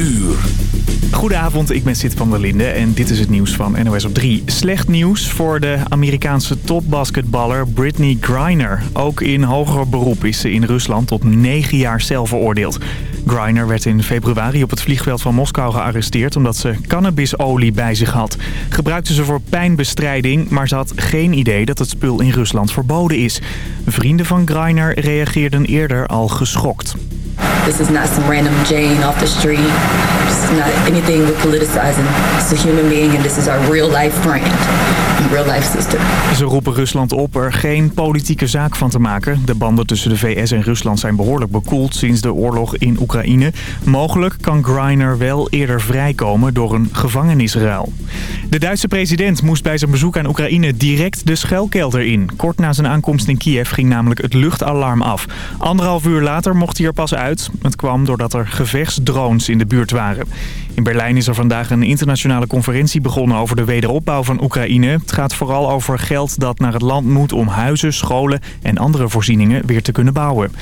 uur. Goedenavond, ik ben Sid van der Linde en dit is het nieuws van NOS op 3. Slecht nieuws voor de Amerikaanse topbasketballer Britney Griner. Ook in hoger beroep is ze in Rusland tot negen jaar cel veroordeeld. Griner werd in februari op het vliegveld van Moskou gearresteerd... omdat ze cannabisolie bij zich had. Gebruikte ze voor pijnbestrijding, maar ze had geen idee dat het spul in Rusland verboden is. Vrienden van Griner reageerden eerder al geschokt. This is not some random Jane off the street. Is not anything we're politicizing. It's a human being and this is our real life friend. Real life. Ze roepen Rusland op er geen politieke zaak van te maken. De banden tussen de VS en Rusland zijn behoorlijk bekoeld sinds de oorlog in Oekraïne. Mogelijk kan Griner wel eerder vrijkomen door een gevangenisruil. De Duitse president moest bij zijn bezoek aan Oekraïne direct de schuilkelder in. Kort na zijn aankomst in Kiev ging namelijk het luchtalarm af. Anderhalf uur later mocht hij er pas uit. Het kwam doordat er gevechtsdrones in de buurt waren. In Berlijn is er vandaag een internationale conferentie begonnen over de wederopbouw van Oekraïne. Het gaat vooral over geld dat naar het land moet om huizen, scholen en andere voorzieningen weer te kunnen bouwen.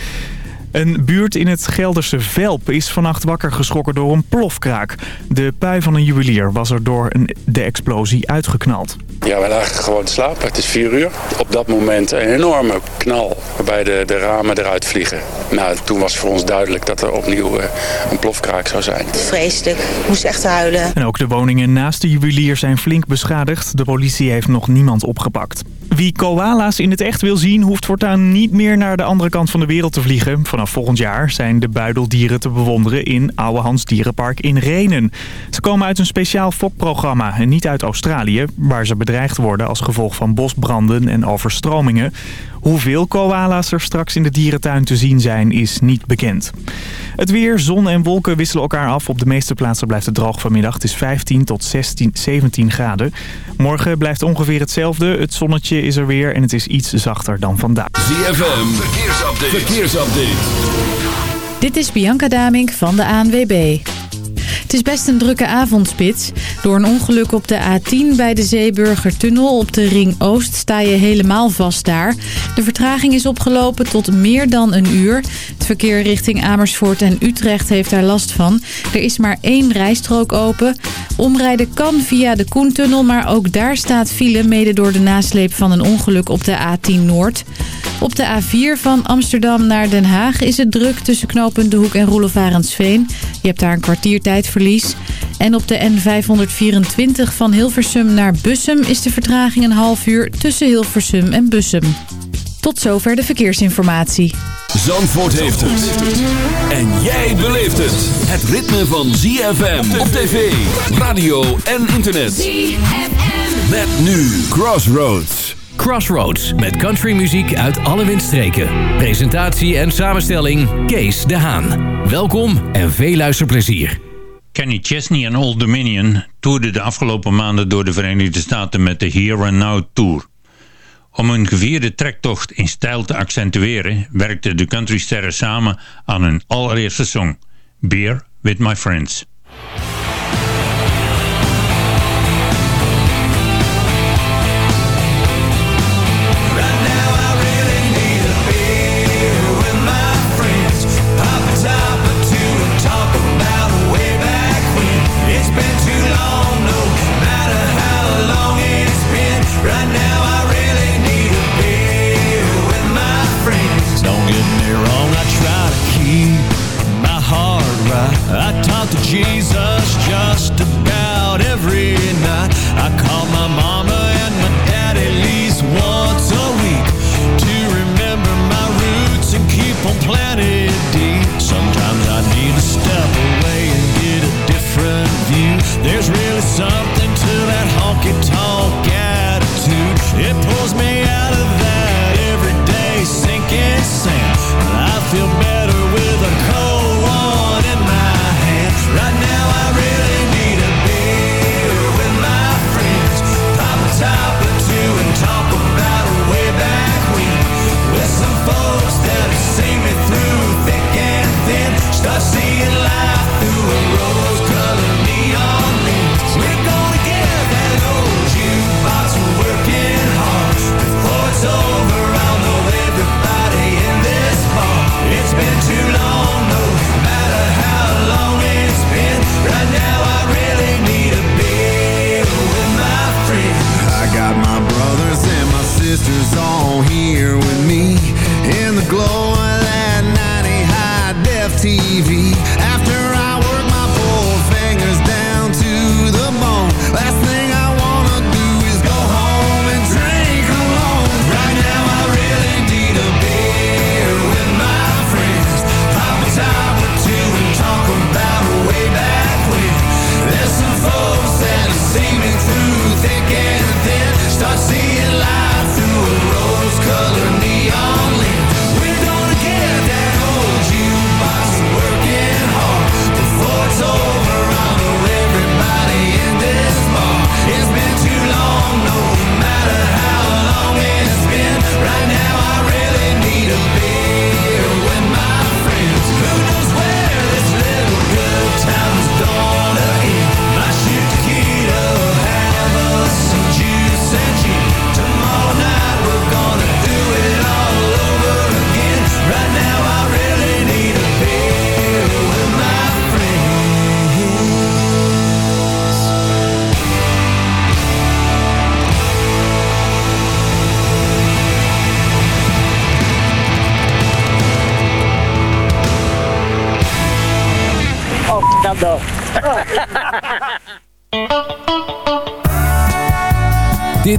Een buurt in het Gelderse Velp is vannacht wakker geschrokken door een plofkraak. De pui van een juwelier was er door een, de explosie uitgeknald. Ja, wij lagen gewoon te slapen. Het is vier uur. Op dat moment een enorme knal waarbij de, de ramen eruit vliegen. Nou, toen was voor ons duidelijk dat er opnieuw eh, een plofkraak zou zijn. Vreselijk. Ik moest echt huilen. En ook de woningen naast de juwelier zijn flink beschadigd. De politie heeft nog niemand opgepakt. Wie koala's in het echt wil zien, hoeft voortaan niet meer naar de andere kant van de wereld te vliegen. Vanaf volgend jaar zijn de buideldieren te bewonderen in Ouwehands Dierenpark in Renen. Ze komen uit een speciaal fokprogramma en niet uit Australië, waar ze bedreigd worden als gevolg van bosbranden en overstromingen. Hoeveel koala's er straks in de dierentuin te zien zijn is niet bekend. Het weer, zon en wolken wisselen elkaar af. Op de meeste plaatsen blijft het droog vanmiddag. Het is 15 tot 16, 17 graden. Morgen blijft ongeveer hetzelfde. Het zonnetje is er weer en het is iets zachter dan vandaag. ZFM, verkeersupdate. verkeersupdate. Dit is Bianca Damink van de ANWB. Het is best een drukke avondspits. Door een ongeluk op de A10 bij de Zeeburgertunnel op de Ring Oost sta je helemaal vast daar. De vertraging is opgelopen tot meer dan een uur. Het verkeer richting Amersfoort en Utrecht heeft daar last van. Er is maar één rijstrook open. Omrijden kan via de Koentunnel, maar ook daar staat file mede door de nasleep van een ongeluk op de A10 Noord. Op de A4 van Amsterdam naar Den Haag is het druk tussen knooppunt De Hoek en Roelof Je hebt daar een kwartiertijdverlies. En op de N524 van Hilversum naar Bussum is de vertraging een half uur tussen Hilversum en Bussum. Tot zover de verkeersinformatie. Zandvoort heeft het. En jij beleeft het. Het ritme van ZFM op tv, radio en internet. ZFM. Met nu Crossroads. Crossroads met countrymuziek uit alle windstreken. Presentatie en samenstelling Kees de Haan. Welkom en veel luisterplezier. Kenny Chesney en Old Dominion toerden de afgelopen maanden door de Verenigde Staten met de Here and Now Tour. Om hun gevierde trektocht in stijl te accentueren werkten de countrysterren samen aan hun allereerste song, Beer with My Friends.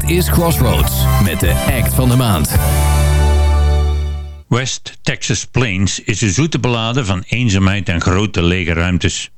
is Crossroads met de act van de maand. West Texas Plains is een zoete beladen van eenzaamheid en grote lege ruimtes.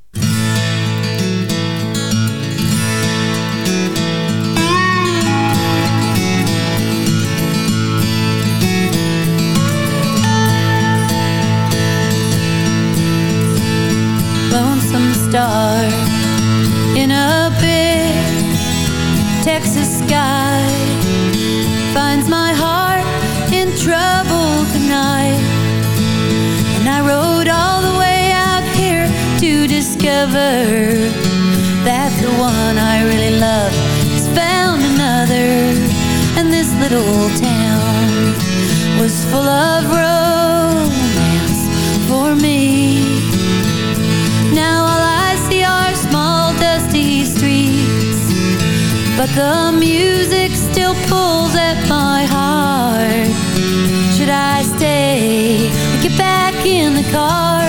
The music still pulls at my heart Should I stay or get back in the car?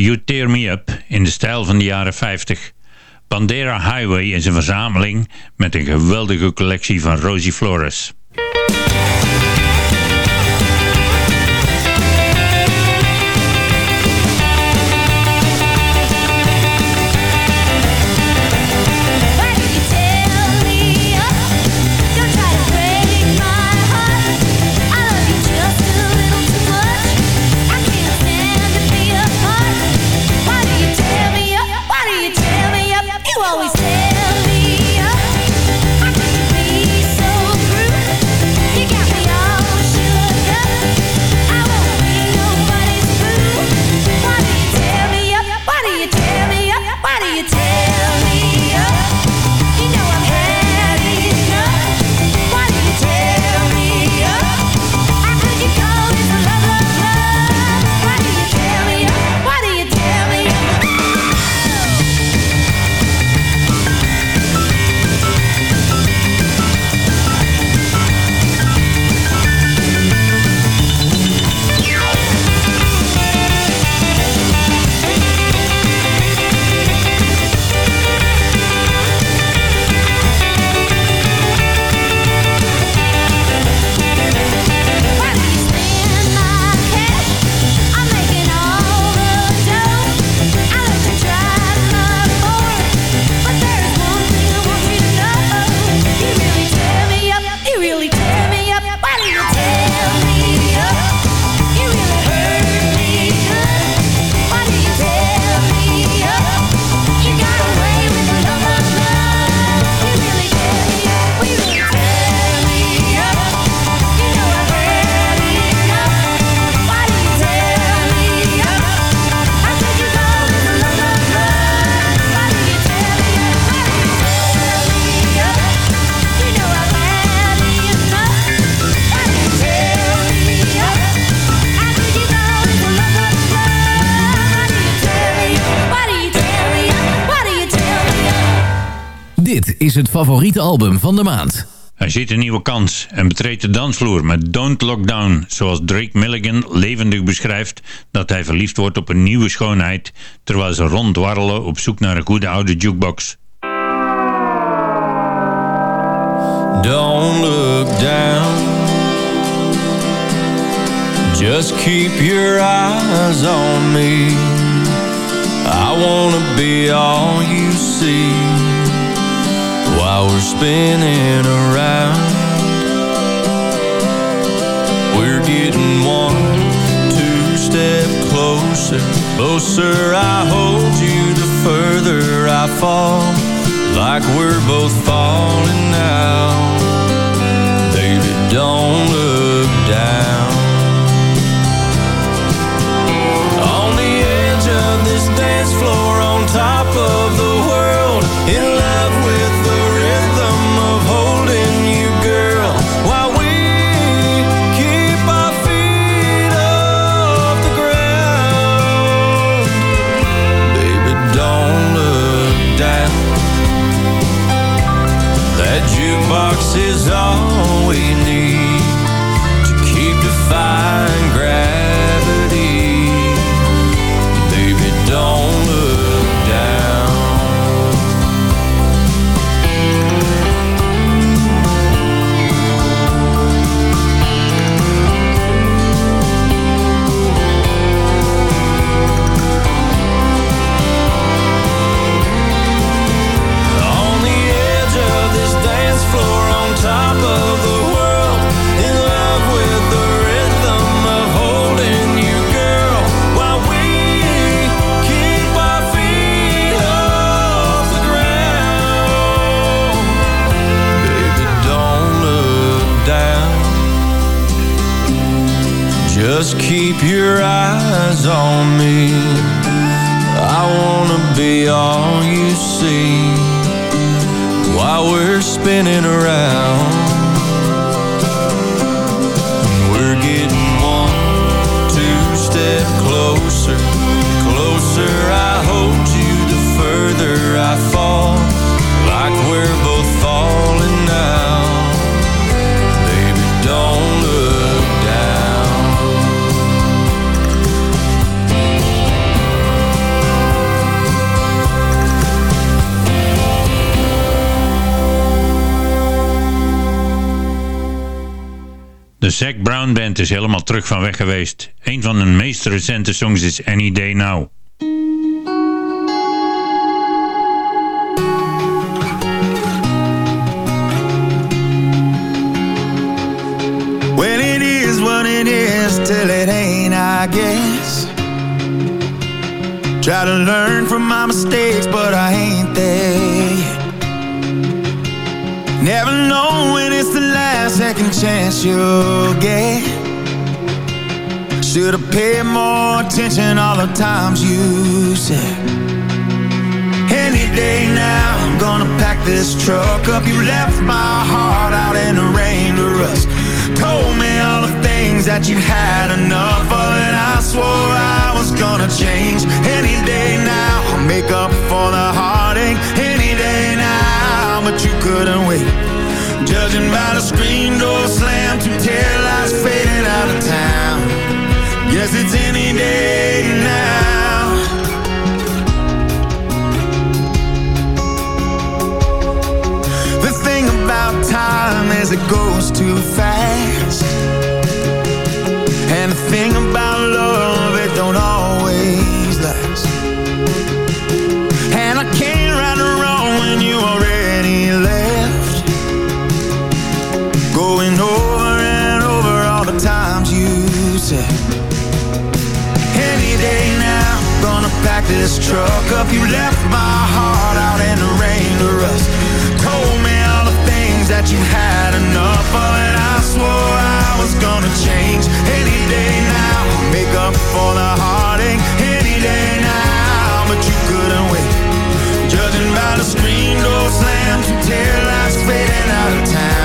You Tear Me Up in de stijl van de jaren 50. Bandera Highway is een verzameling met een geweldige collectie van Rosie Flores. Is het favoriete album van de maand. Hij ziet een nieuwe kans en betreedt de dansvloer met Don't Lock Down, zoals Drake Milligan levendig beschrijft dat hij verliefd wordt op een nieuwe schoonheid, terwijl ze ronddwarrelen op zoek naar een goede oude jukebox. Don't look down Just keep your eyes on me I wanna be all you see spinning around. We're getting one, two step closer. Closer I hold you, the further I fall. Like we're both falling now. Baby, don't look down. Just keep your eyes on me I wanna be all you see while we're spinning around. Zac Brown Band is helemaal terug van weg geweest. Een van hun meest recente songs is Any Day Now. Well, it is what it is till it ain't, I guess. Try to learn from my mistakes, but I ain't there. Never know when it's the last second chance you'll get. Should've paid more attention all the times you said. Any day now, I'm gonna pack this truck up. You left my heart out in the rain to rust. Told me all the things that you had enough of, and I swore I was gonna change. Any day now, I'll make up for the heartache. Now, but you couldn't wait. Judging by the screen door slam, two tail lights fading out of town. Guess it's any day now. The thing about time is it goes too fast. And the thing about love, it don't always last. This truck up. You left my heart out in the rain to rust. Told me all the things that you had enough of, and I swore I was gonna change. Any day now, make up for the heartache. Any day now, but you couldn't wait. Judging by the screen door slam, two tail lights fading out of town.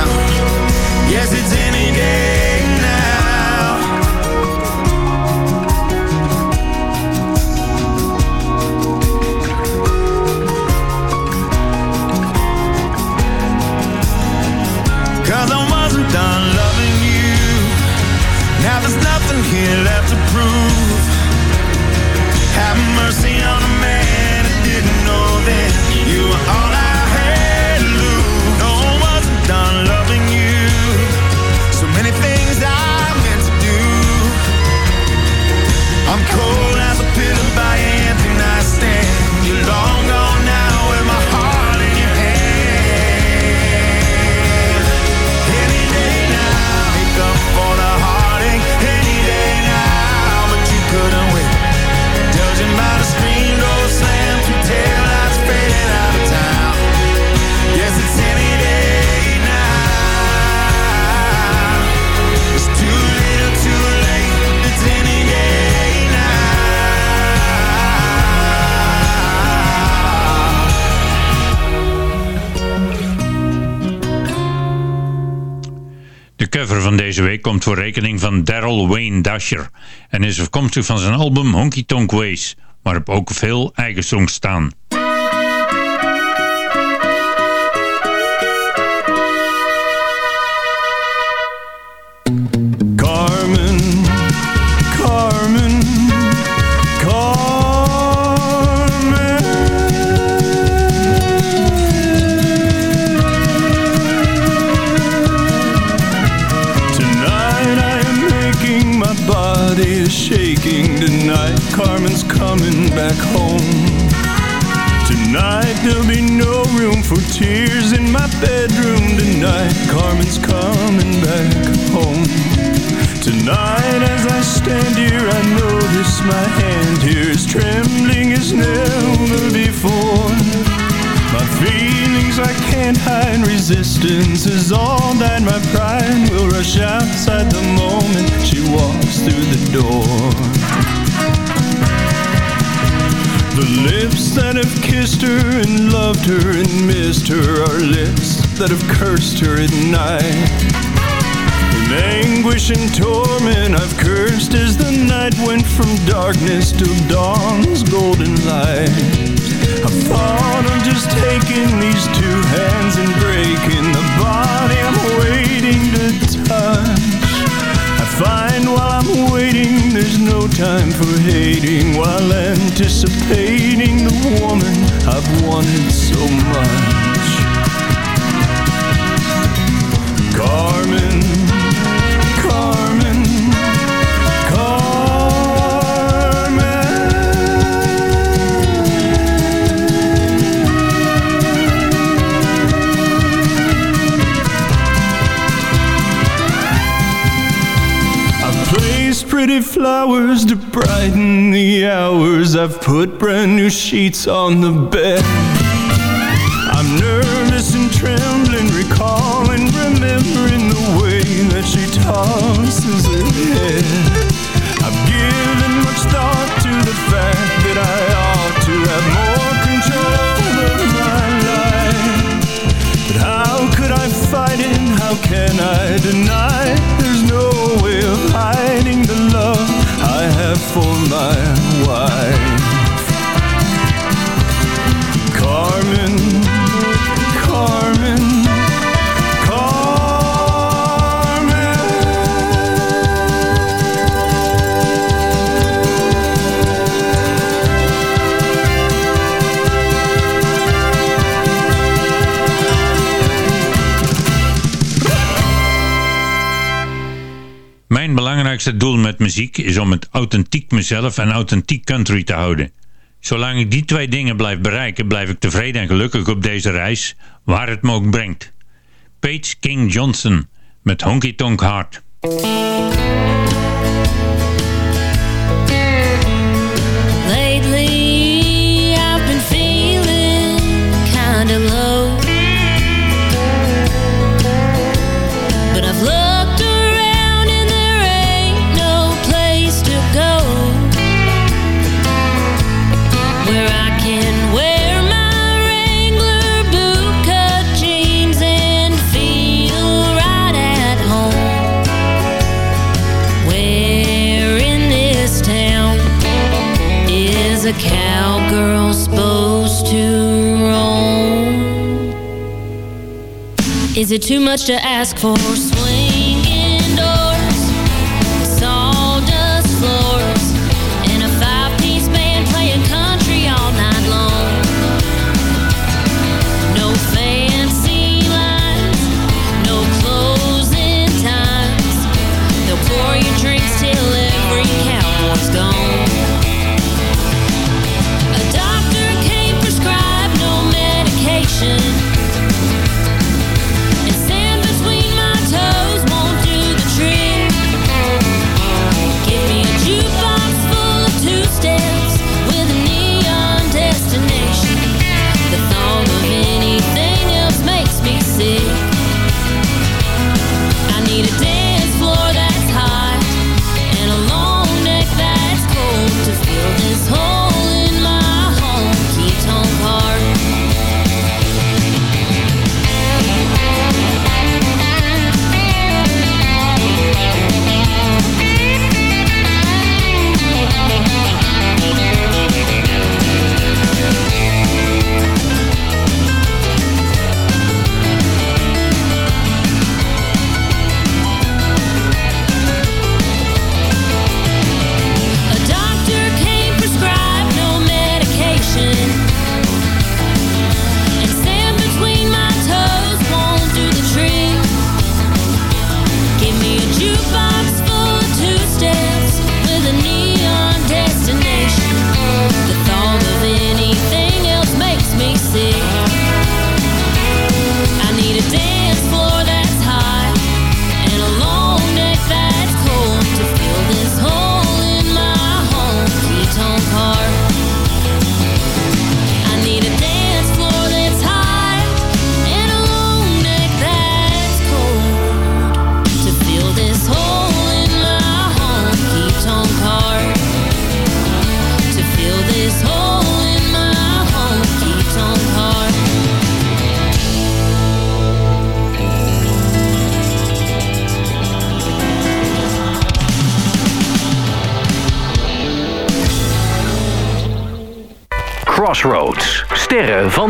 Cover van deze week komt voor rekening van Daryl Wayne Dasher en is afkomstig van zijn album Honky Tonk Ways, waarop ook veel eigen songs staan. There'll be no room for tears in my bedroom. Tonight Carmen's coming back home. Tonight as I stand here I notice my hand here is trembling as never before. My feelings I can't hide, resistance is all that my pride will rush outside the moment she walks through the door. The lips that have kissed her and loved her and missed her are lips that have cursed her at night. In anguish and torment I've cursed as the night went from darkness to dawn's golden light. I thought of just taking these two hands and breaking the body I'm waiting to touch. I find while I'm waiting there's no time for hating while anticipating the woman I've wanted so much. Carmen, flowers to brighten the hours. I've put brand new sheets on the bed. Belangrijkste doel met muziek is om het authentiek mezelf en authentiek country te houden. Zolang ik die twee dingen blijf bereiken, blijf ik tevreden en gelukkig op deze reis, waar het me ook brengt. Paige King Johnson met Honky Tonk Heart. Is it too much to ask for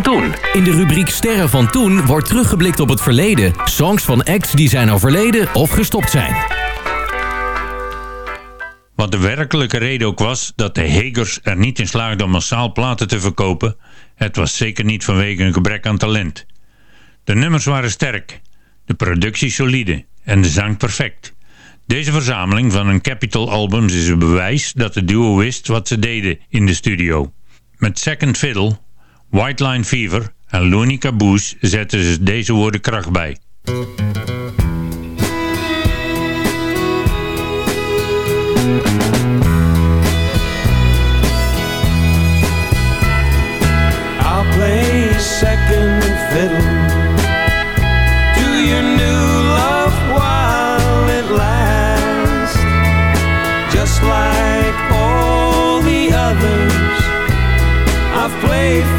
van toen. In de rubriek Sterren van toen wordt teruggeblikt op het verleden. Songs van acts die zijn overleden of gestopt zijn. Wat de werkelijke reden ook was dat de Hegers er niet in slaagden om massaal platen te verkopen, het was zeker niet vanwege een gebrek aan talent. De nummers waren sterk, de productie solide en de zang perfect. Deze verzameling van hun Capitol albums is een bewijs dat de duo wist wat ze deden in de studio. Met Second Fiddle, White Line Fever en Looney Caboose zetten ze deze woorden kracht bij. I'll play second fiddle to your new love while it lasts. Just like all the others I've played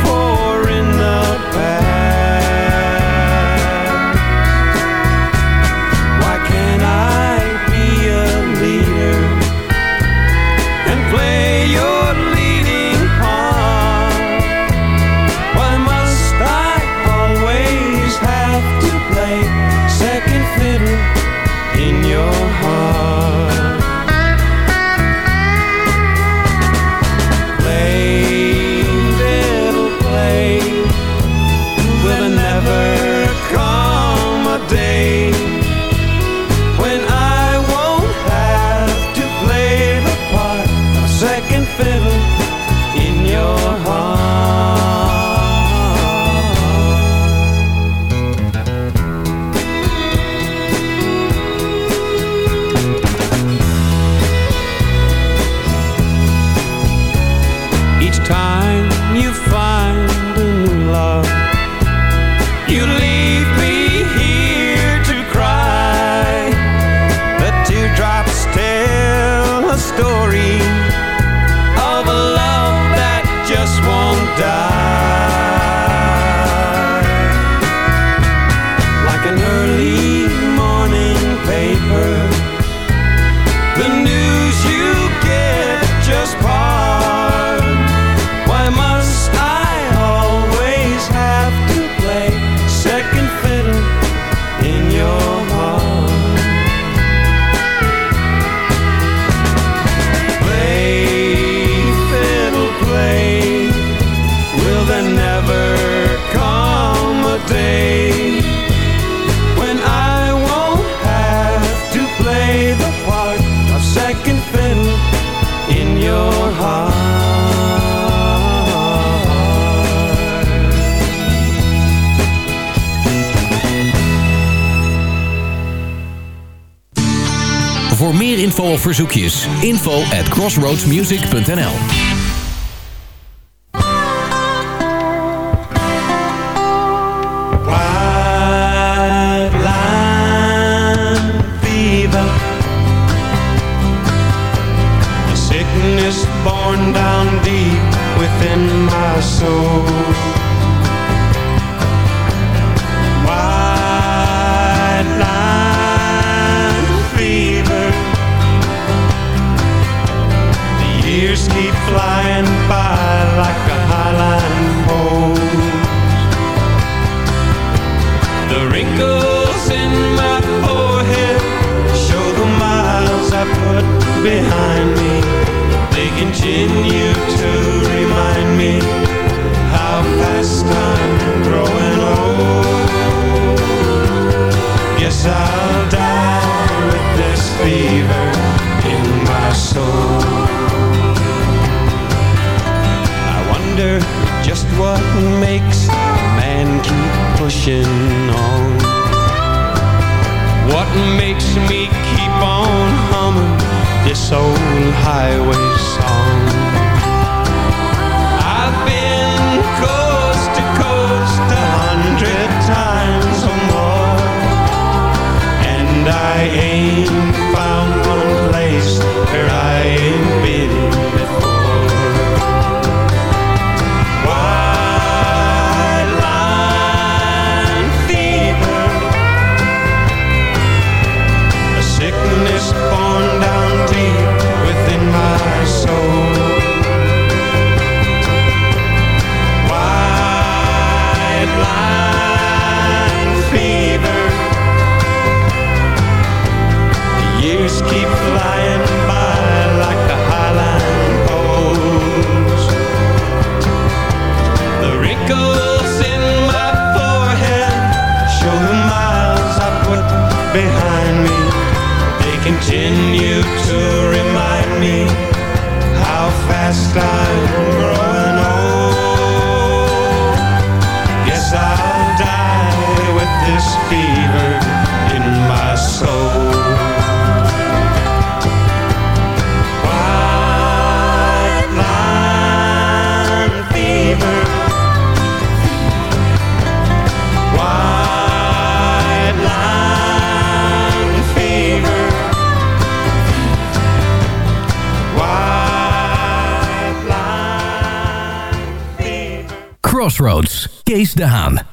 Verzoekjes. Info at crossroadsmusic.nl Crossroads, Kees de.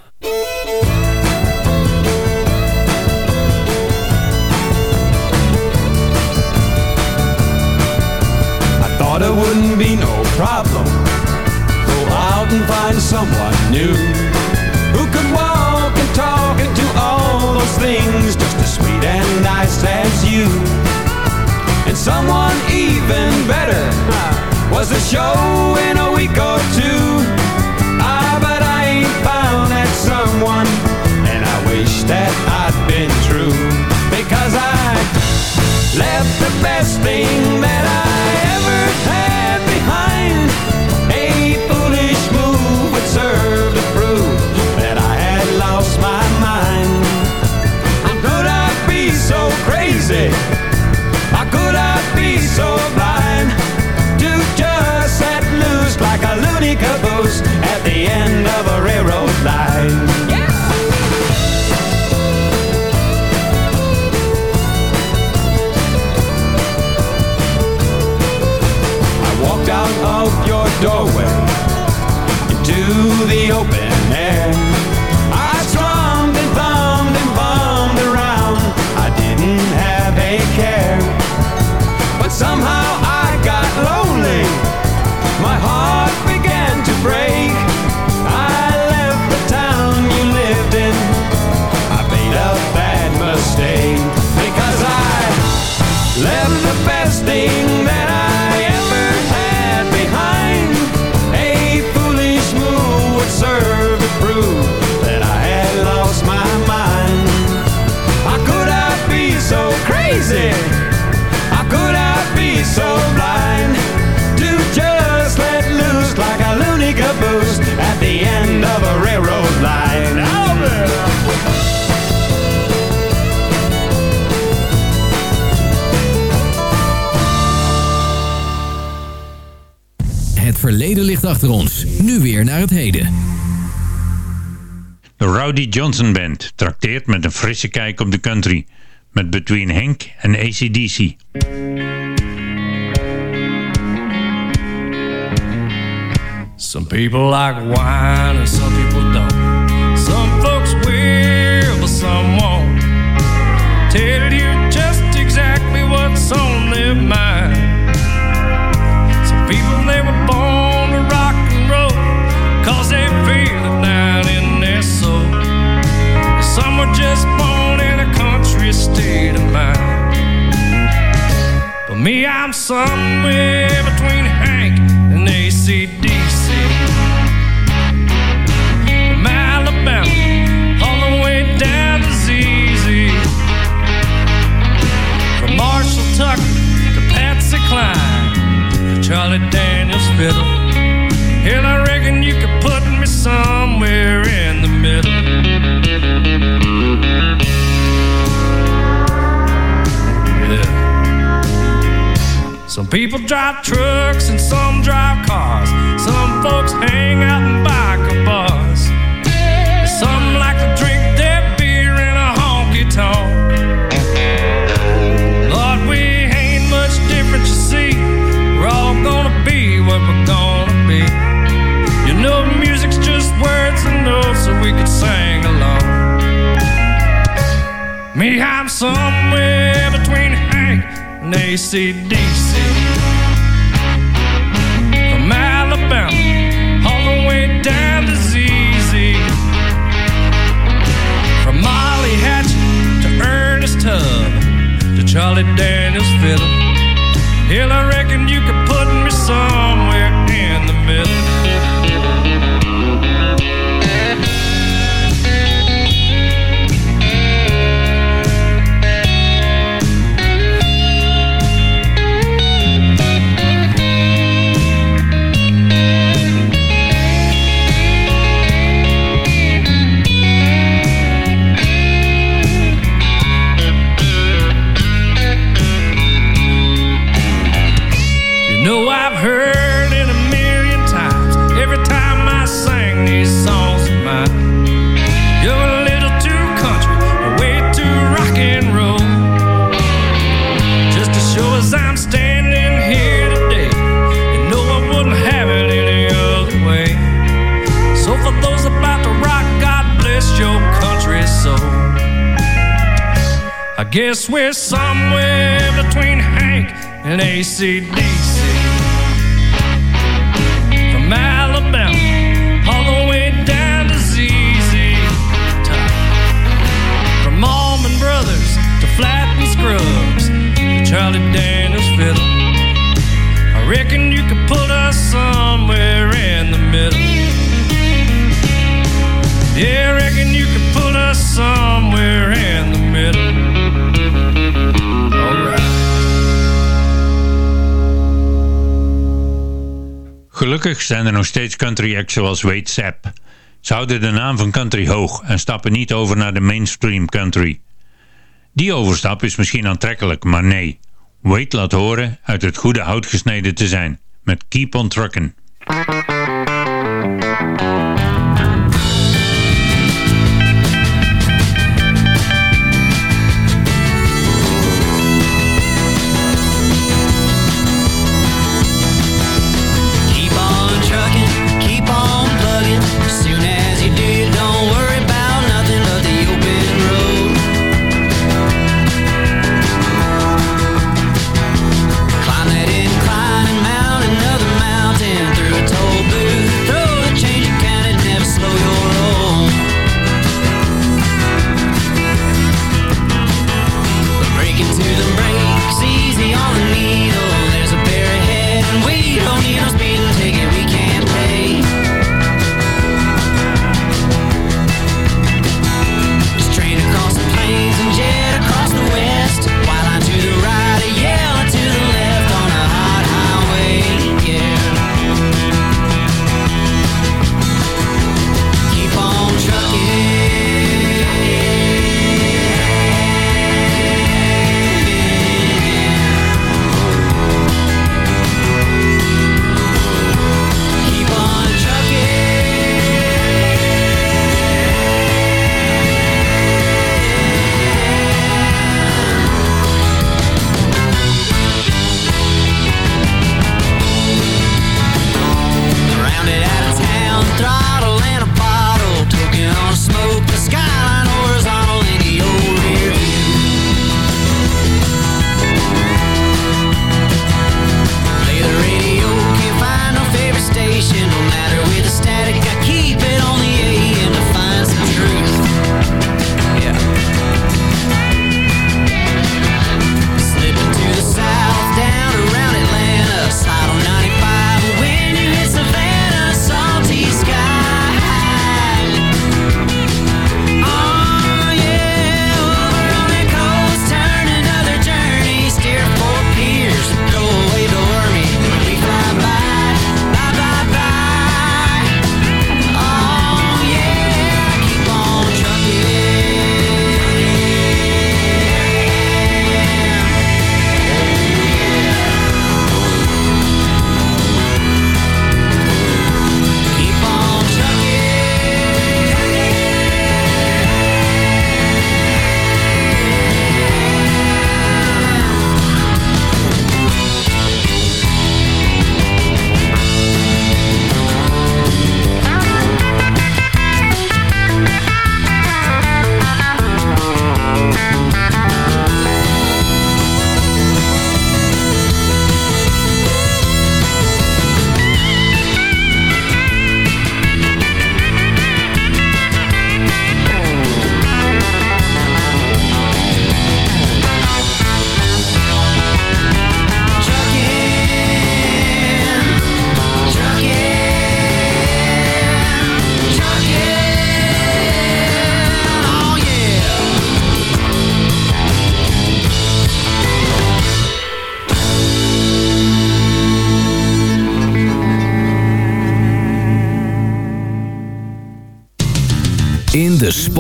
Johnson Band trakteert met een frisse kijk op de country. Met Between Henk en ACDC. Some people like wine and some people don't. Me, I'm somewhere between Hank and ACDC. From Alabama all the way down to ZZ. From Marshall Tucker to Patsy Cline to Charlie Daniels fiddle. Hell, I reckon you could put me somewhere in Some people drive trucks and some drive cars. Some folks hang out in biker bars. Some like to drink their beer in a honky tonk. Lord, we ain't much different, you see. We're all gonna be what we're gonna be. You know, music's just words and notes so we could sing along. Me, I'm somewhere between Hank and ACDC. Charlie and Gelukkig zijn er nog steeds country acts zoals Wade Sapp. Ze houden de naam van country hoog en stappen niet over naar de mainstream country. Die overstap is misschien aantrekkelijk, maar nee. Wade laat horen uit het goede hout gesneden te zijn. Met Keep on Truckin'.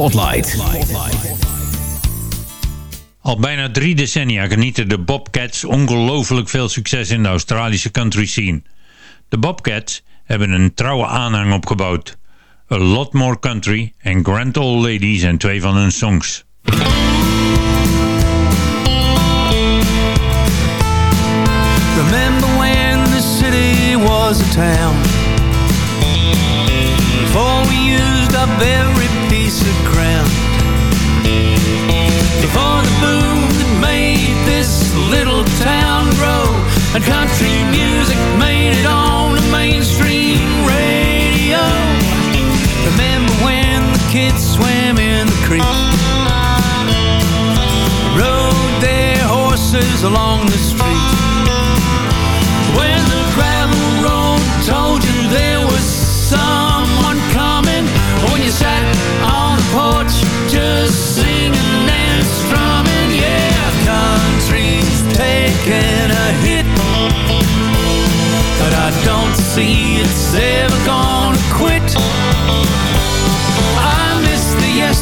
Spotlight. Al bijna drie decennia genieten de Bobcats ongelooflijk veel succes in de Australische country scene. De Bobcats hebben een trouwe aanhang opgebouwd. A Lot More Country en Grand Old Lady zijn twee van hun songs. Remember when the city was a town Before we used up every piece of ground. Before the boom that made this little town grow And country music made it on the mainstream radio. Remember when the kids swam in the creek? Rode their horses along the street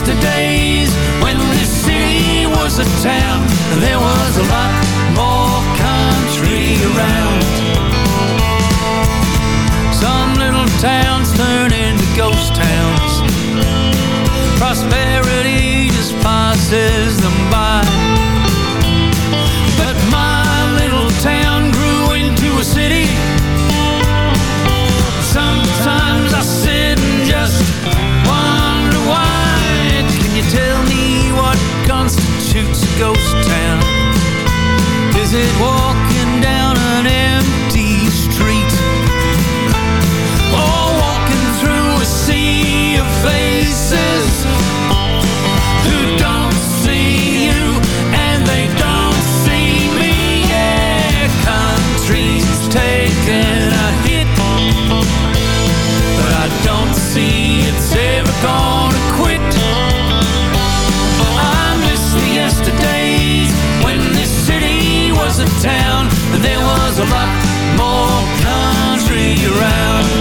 yesterdays when this city was a town there was a lot more country around. Some little towns turn into ghost towns. Prosperity just passes there was a lot more country around.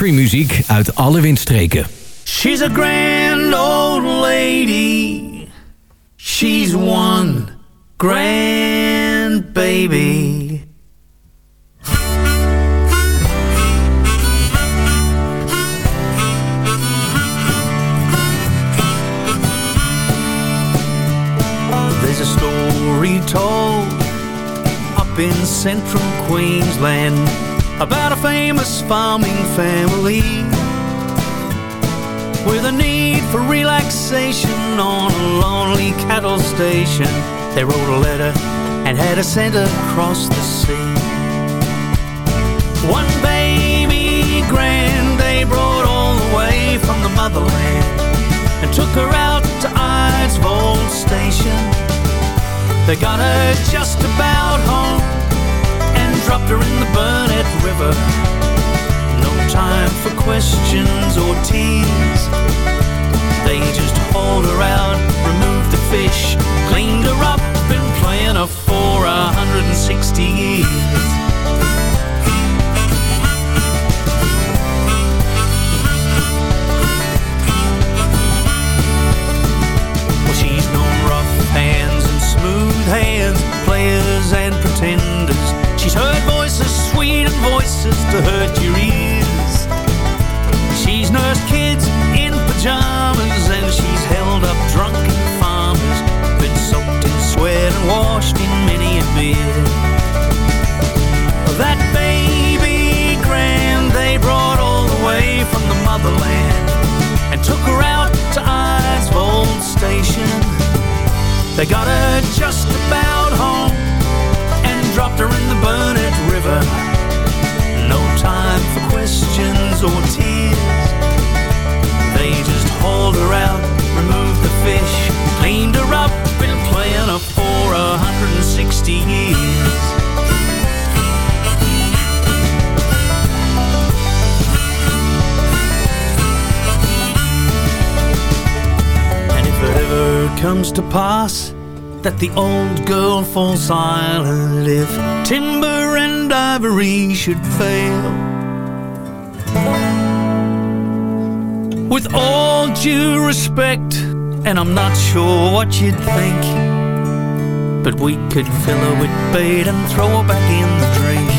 Country muziek uit alle windstreken. She's a grand old lady. She's one grand baby. There's a story told up in central Queensland about a famous farming family with a need for relaxation on a lonely cattle station. They wrote a letter and had it sent across the sea. One baby grand they brought all the way from the motherland and took her out to Eidsvold Station. They got her just about home dropped her in the Burnett River. No time for questions or tears. They just hauled her out, removed the fish, cleaned her up, been playing her for a 160 years. Hands and smooth hands, players and pretenders. She's heard voices, sweet and voices to hurt your ears. She's nursed kids in pajamas and she's held up drunken farmers. Been soaked in sweat and washed in many a beer. That baby grand they brought all the way from the motherland and took her out to Eidsvold Station. They got her just about home and in the Burnett River. No time for questions or tears. They just hauled her out, removed the fish, cleaned her up, been playing her for a 160 years. And if it ever comes to pass that the old girl falls silent, if timber and ivory should fail, with all due respect, and I'm not sure what you'd think, but we could fill her with bait and throw her back in the drink.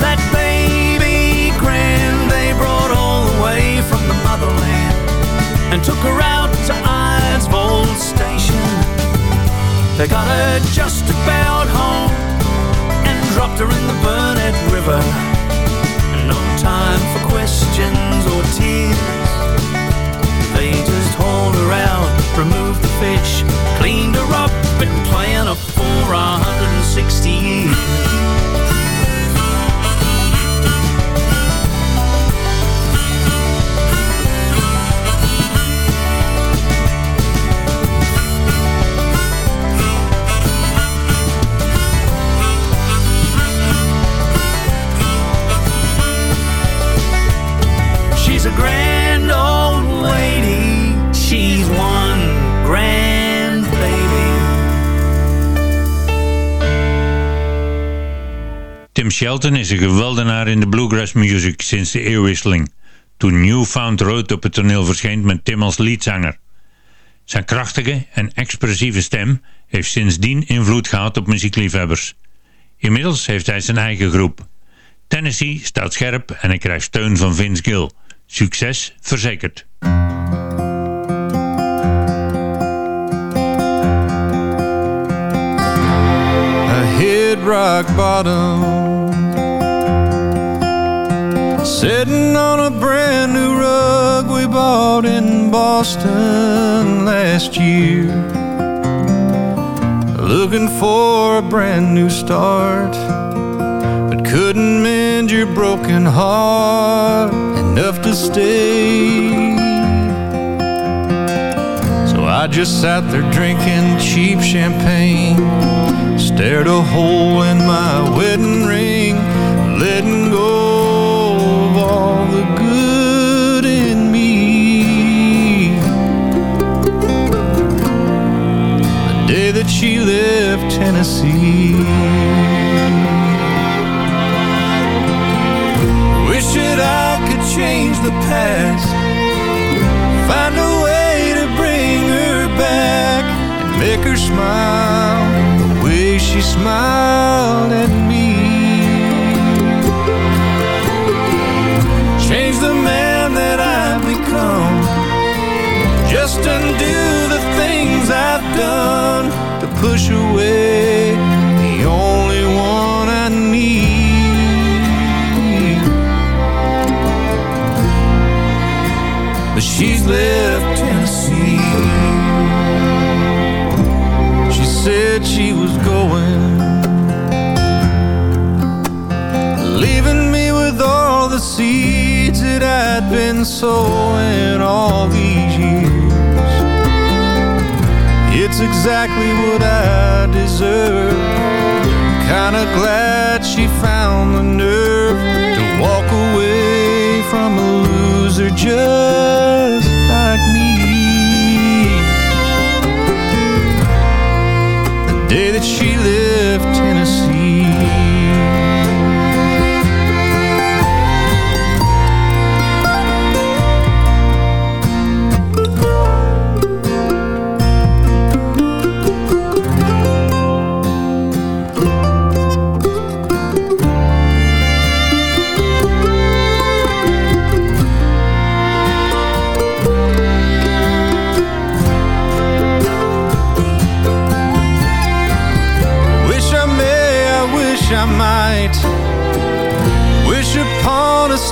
That baby grand they brought all the way from the motherland and took her out They got her just about home and dropped her in the Burnett River. No time for questions or tears. They just hauled her out, removed the fish, cleaned her up, been playing her for a 160 years. Shelton is een geweldenaar in de bluegrass music sinds de eeuwwisseling. Toen Newfound Road op het toneel verscheen met Tim als leadzanger. Zijn krachtige en expressieve stem heeft sindsdien invloed gehad op muziekliefhebbers. Inmiddels heeft hij zijn eigen groep. Tennessee staat scherp en hij krijgt steun van Vince Gill. Succes verzekerd. Rock bottom Sitting on a brand new rug we bought in Boston last year. Looking for a brand new start But couldn't mend your broken heart Enough to stay. So I just sat there drinking cheap champagne Stared a hole in my wedding ring Letting make her smile The way she smiled at me I've Just undo the things I've done To push away the only one I need but she's left Tennessee. She said she was going, that I'd been sowing all these years. It's exactly what I deserve. Kinda glad she found the nerve to walk away from a loser just like me.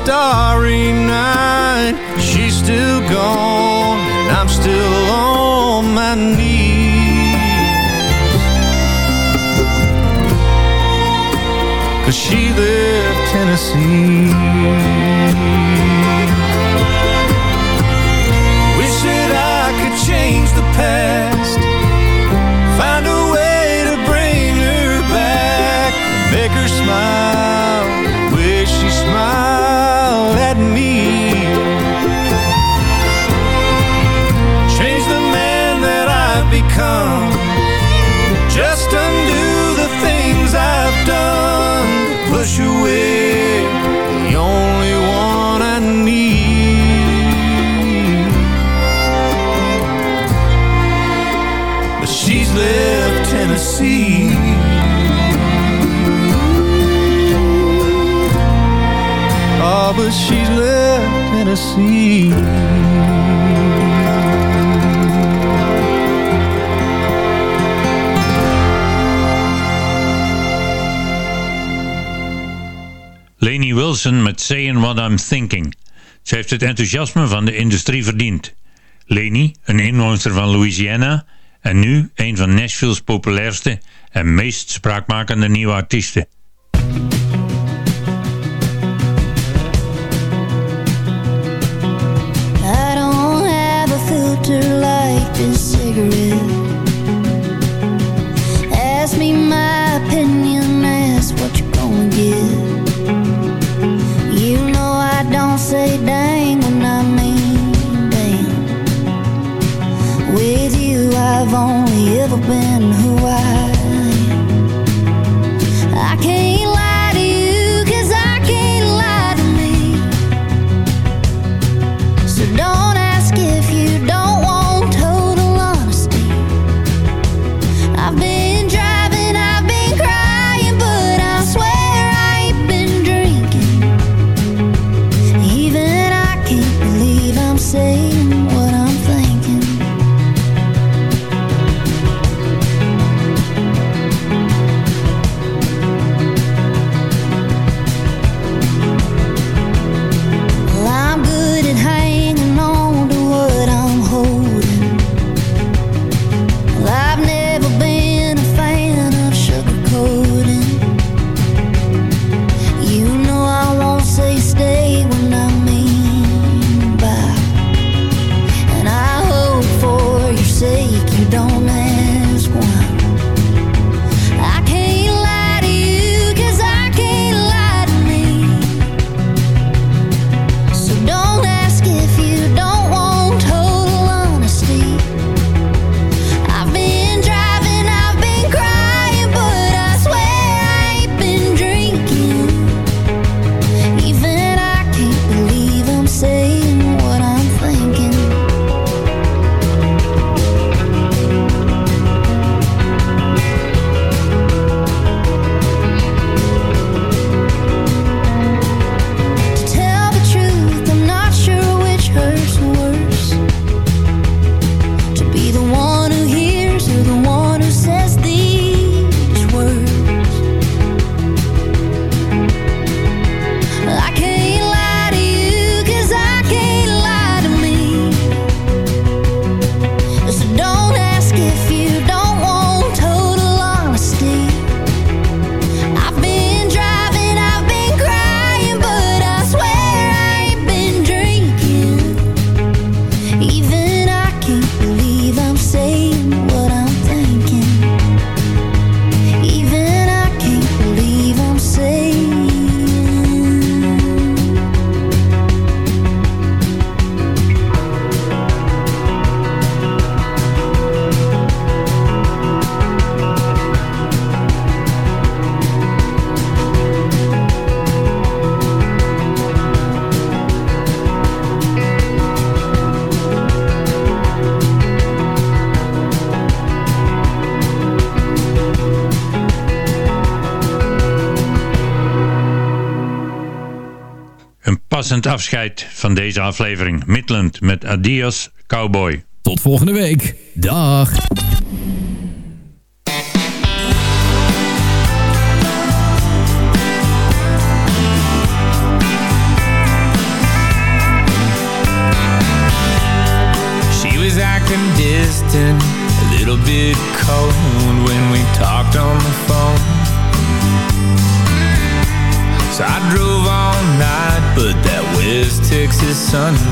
Starry night. She's still gone and I'm still on my knees. Cause she left Tennessee but she's left Tennessee. Lainey Wilson met Saying What I'm Thinking. Ze heeft het enthousiasme van de industrie verdiend. Lainey, een inwoonster van Louisiana en nu een van Nashville's populairste en meest spraakmakende nieuwe artiesten. I've only ever been Passend afscheid van deze aflevering. Midland met Adios Cowboy. Tot volgende week. Dag. sun.